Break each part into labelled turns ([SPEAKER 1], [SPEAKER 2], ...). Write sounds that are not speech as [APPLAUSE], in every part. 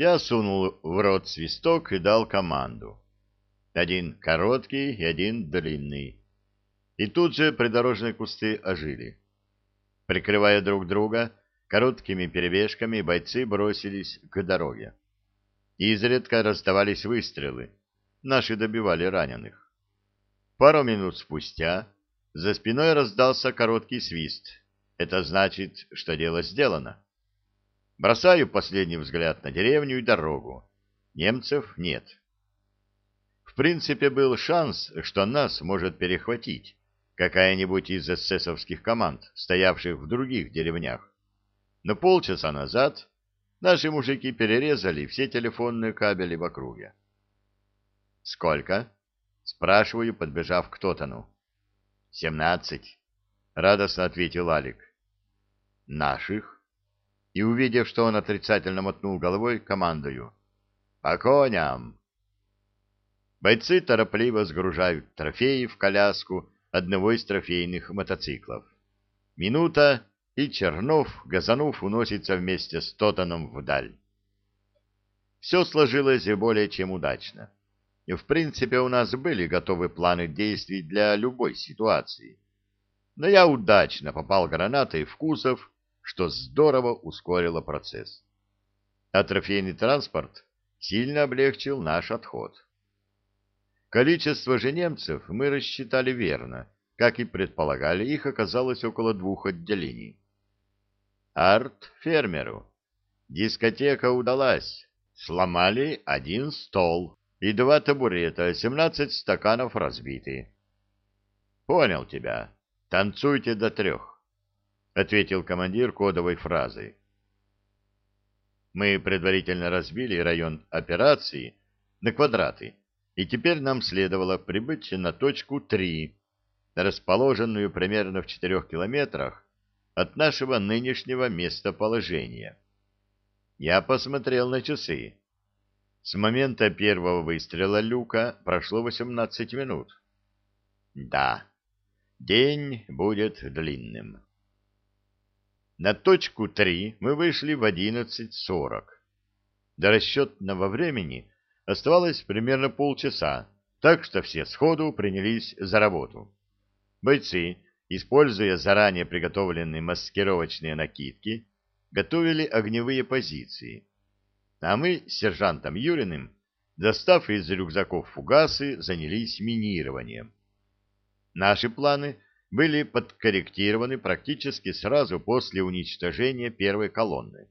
[SPEAKER 1] Я сунул в рот свисток и дал команду. Один короткий и один длинный. И тут же придорожные кусты ожили. Прикрывая друг друга, короткими перебежками бойцы бросились к дороге. Изредка раздавались выстрелы. Наши добивали раненых. Пару минут спустя за спиной раздался короткий свист. Это значит, что дело сделано. Бросаю последний взгляд на деревню и дорогу. Немцев нет. В принципе, был шанс, что нас может перехватить какая-нибудь из эсэсовских команд, стоявших в других деревнях. Но полчаса назад наши мужики перерезали все телефонные кабели в округе. «Сколько?» — спрашиваю, подбежав к Тотану. «Семнадцать», — радостно ответил Алик. «Наших?» И, увидев, что он отрицательно мотнул головой, командую. «По коням!» Бойцы торопливо сгружают трофеи в коляску одного из трофейных мотоциклов. Минута, и Чернов, газанув, уносится вместе с Тотаном вдаль. Все сложилось более чем удачно. И, в принципе, у нас были готовы планы действий для любой ситуации. Но я удачно попал гранатой в кузов, что здорово ускорило процесс. А трофейный транспорт сильно облегчил наш отход. Количество же немцев мы рассчитали верно. Как и предполагали, их оказалось около двух отделений. Арт фермеру. Дискотека удалась. Сломали один стол и два табурета, семнадцать стаканов разбиты. Понял тебя. Танцуйте до трех, — ответил командир кодовой фразой. Мы предварительно разбили район операции на квадраты и теперь нам следовало прибыть на точку 3, расположенную примерно в 4 километрах от нашего нынешнего местоположения. Я посмотрел на часы. С момента первого выстрела люка прошло 18 минут. Да, день будет длинным. На точку 3 мы вышли в 11.40. До расчетного времени Оставалось примерно полчаса, так что все сходу принялись за работу. Бойцы, используя заранее приготовленные маскировочные накидки, готовили огневые позиции. А мы с сержантом Юриным, достав из рюкзаков фугасы, занялись минированием. Наши планы были подкорректированы практически сразу после уничтожения первой колонны.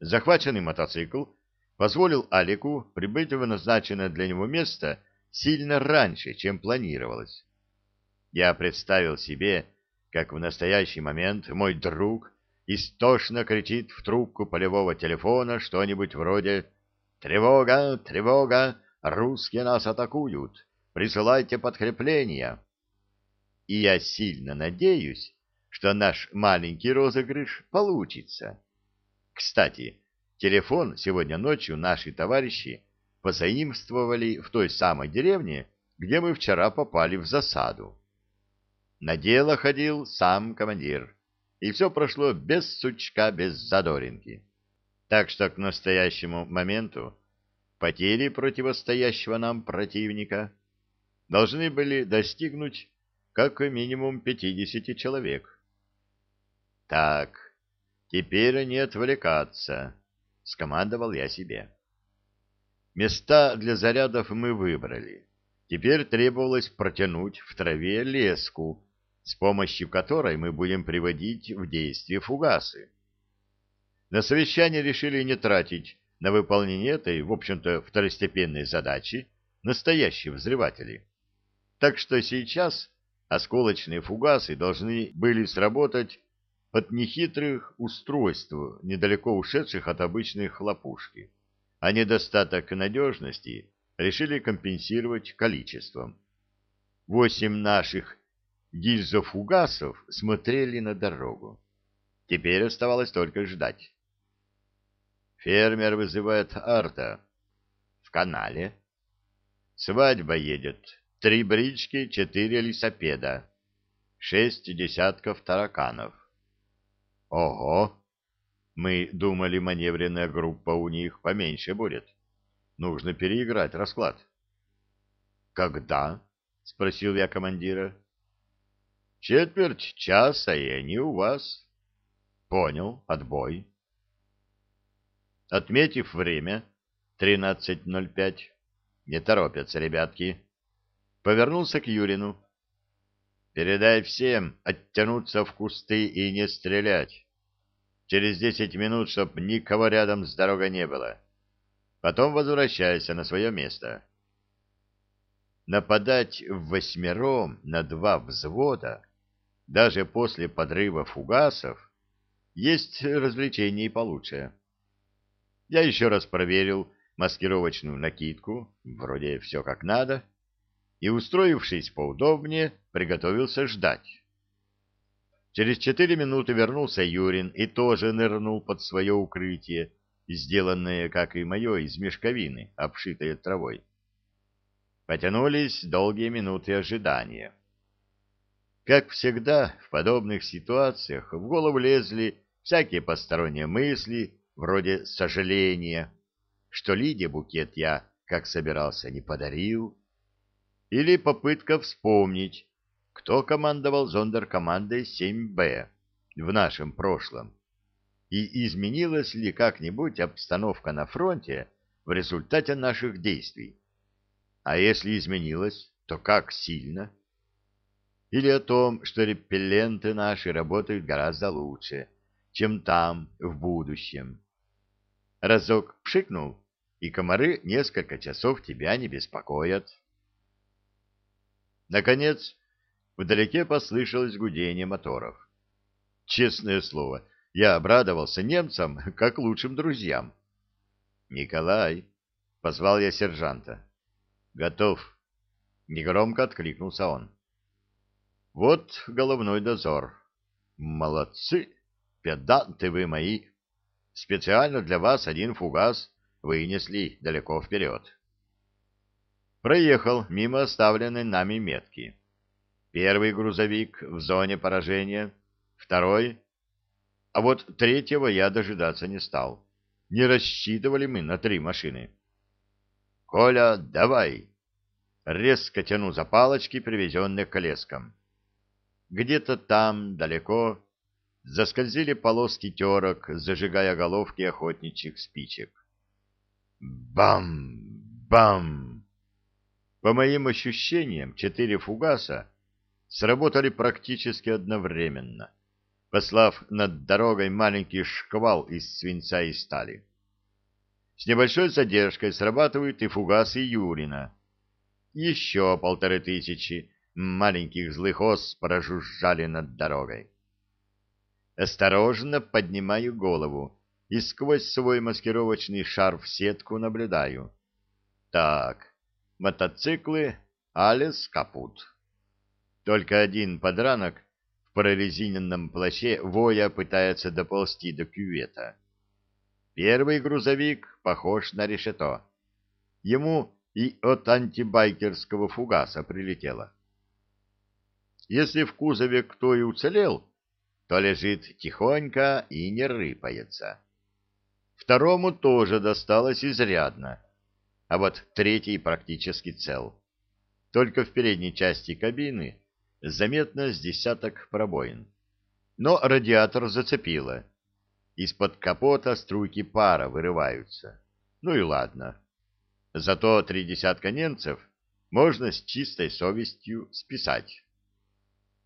[SPEAKER 1] Захваченный мотоцикл позволил Алику прибыть в назначенное для него место сильно раньше, чем планировалось. Я представил себе, как в настоящий момент мой друг истошно кричит в трубку полевого телефона что-нибудь вроде «Тревога! Тревога! Русские нас атакуют! Присылайте подкрепления!» И я сильно надеюсь, что наш маленький розыгрыш получится. Кстати, Телефон сегодня ночью наши товарищи позаимствовали в той самой деревне, где мы вчера попали в засаду. На дело ходил сам командир, и все прошло без сучка, без задоринки. Так что к настоящему моменту потери противостоящего нам противника должны были достигнуть как минимум 50 человек. Так, теперь не отвлекаться. — скомандовал я себе. Места для зарядов мы выбрали. Теперь требовалось протянуть в траве леску, с помощью которой мы будем приводить в действие фугасы. На совещании решили не тратить на выполнение этой, в общем-то, второстепенной задачи настоящие взрыватели. Так что сейчас осколочные фугасы должны были сработать от нехитрых устройств, недалеко ушедших от обычной хлопушки, а недостаток надежности решили компенсировать количеством. Восемь наших гильзофугасов смотрели на дорогу. Теперь оставалось только ждать. Фермер вызывает Арта. В канале. Свадьба едет. Три брички, четыре лисопеда. Шесть десятков тараканов. Ого! Мы думали, маневренная группа у них поменьше будет. Нужно переиграть расклад. «Когда?» — спросил я командира. «Четверть часа, и они у вас». «Понял. Отбой». Отметив время, 13.05, не торопятся ребятки, повернулся к Юрину. «Передай всем оттянуться в кусты и не стрелять. Через десять минут, чтоб никого рядом с дорогой не было. Потом возвращайся на свое место». Нападать в восьмером на два взвода, даже после подрыва фугасов, есть развлечение и получше. Я еще раз проверил маскировочную накидку, вроде все как надо, и, устроившись поудобнее, приготовился ждать. Через четыре минуты вернулся Юрин и тоже нырнул под свое укрытие, сделанное, как и мое, из мешковины, обшитое травой. Потянулись долгие минуты ожидания. Как всегда, в подобных ситуациях в голову лезли всякие посторонние мысли, вроде сожаления, что Лиде букет я, как собирался, не подарил, или попытка вспомнить, кто командовал зондеркомандой 7Б в нашем прошлом, и изменилась ли как-нибудь обстановка на фронте в результате наших действий. А если изменилась, то как сильно? Или о том, что репелленты наши работают гораздо лучше, чем там, в будущем. Разок пшикнул, и комары несколько часов тебя не беспокоят. Наконец, вдалеке послышалось гудение моторов. Честное слово, я обрадовался немцам, [LAUGHS] как лучшим друзьям. «Николай!» — позвал я сержанта. «Готов!» — негромко откликнулся он. «Вот головной дозор. Молодцы! Педанты вы мои! Специально для вас один фугас вынесли далеко вперед. Проехал мимо оставленной нами метки. Первый грузовик в зоне поражения, второй... А вот третьего я дожидаться не стал. Не рассчитывали мы на три машины. «Коля, давай!» Резко тяну за палочки, привезенные колеском. Где-то там, далеко, заскользили полоски терок, зажигая головки охотничьих спичек. Бам! Бам! По моим ощущениям, четыре фугаса сработали практически одновременно, послав над дорогой маленький шквал из свинца и стали. С небольшой задержкой срабатывают и фугасы Юрина. Еще полторы тысячи маленьких злых ос прожужжали над дорогой. Осторожно поднимаю голову и сквозь свой маскировочный шарф сетку наблюдаю. Так, мотоциклы, алис капут. Только один подранок в прорезиненном плаще воя пытается доползти до кювета. Первый грузовик похож на решето. Ему и от антибайкерского фугаса прилетело. Если в кузове кто и уцелел, то лежит тихонько и не рыпается. Второму тоже досталось изрядно, а вот третий практически цел. Только в передней части кабины заметно с десяток пробоин. Но радиатор зацепило. Из-под капота струйки пара вырываются. Ну и ладно. Зато три десятка немцев можно с чистой совестью списать.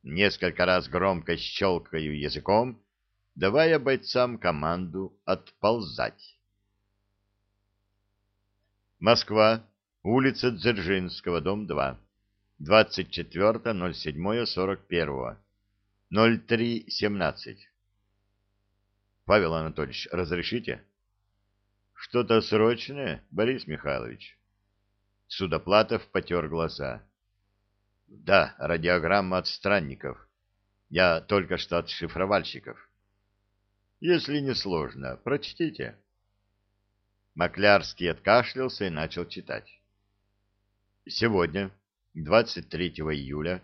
[SPEAKER 1] Несколько раз громко щелкаю языком, давая бойцам команду отползать. Москва, улица Дзержинского, дом 2, 24.07.41, 03.17. Павел Анатольевич, разрешите? Что-то срочное, Борис Михайлович? Судоплатов потер глаза. Да, радиограмма от странников. Я только что от шифровальщиков. Если не сложно, прочтите. Маклярский откашлялся и начал читать. Сегодня, 23 июля,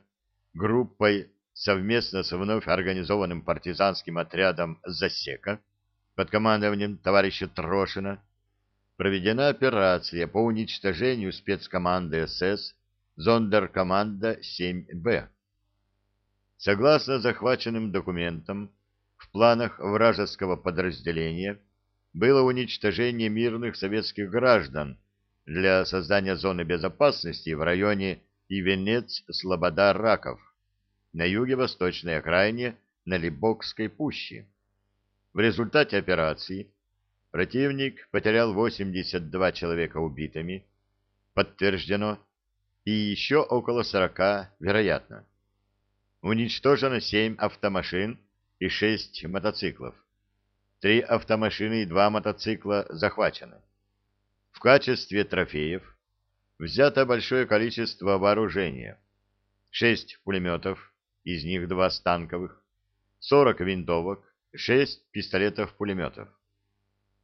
[SPEAKER 1] группой совместно с вновь организованным партизанским отрядом «Засека» под командованием товарища Трошина проведена операция по уничтожению спецкоманды СС Зондеркоманда 7Б. Согласно захваченным документам, в планах вражеского подразделения было уничтожение мирных советских граждан для создания зоны безопасности в районе Ивенец-Слобода-Раков на юге-восточной окраине Налибокской пущи. В результате операции противник потерял 82 человека убитыми, подтверждено, и еще около 40 вероятно. Уничтожено 7 автомашин и 6 мотоциклов. Три автомашины и два мотоцикла захвачены. В качестве трофеев взято большое количество вооружения. 6 пулеметов, из них два станковых, 40 винтовок, 6 пистолетов-пулеметов.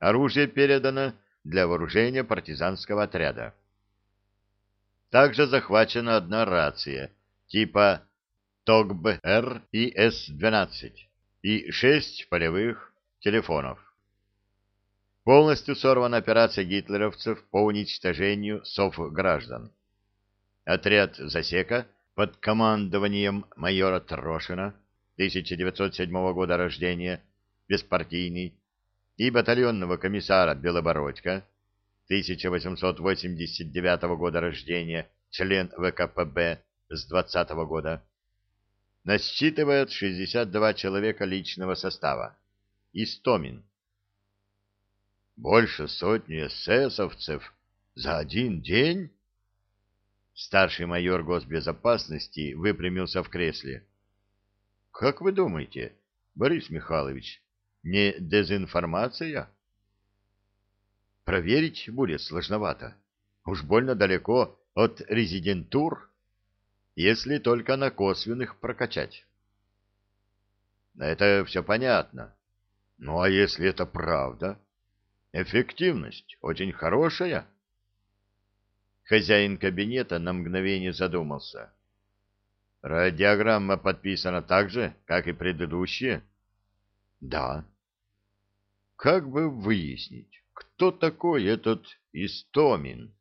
[SPEAKER 1] Оружие передано для вооружения партизанского отряда. Также захвачена одна рация типа ТОГБ-Р и С-12 и 6 полевых телефонов. Полностью сорвана операция гитлеровцев по уничтожению сов-граждан. Отряд «Засека» под командованием майора Трошина 1907 года рождения, беспартийный, и батальонного комиссара Белобородько 1889 года рождения, член ВКПБ с 20 года, насчитывает 62 человека личного состава. Истомин. Больше сотни эсэсовцев за один день? Старший майор госбезопасности выпрямился в кресле. Как вы думаете, Борис Михайлович, не дезинформация? Проверить будет сложновато. Уж больно далеко от резидентур, если только на косвенных прокачать. Это все понятно. Ну а если это правда? Эффективность очень хорошая. Хозяин кабинета на мгновение задумался. Радиограмма подписана так же, как и предыдущие? Да. Как бы выяснить, кто такой этот Истомин?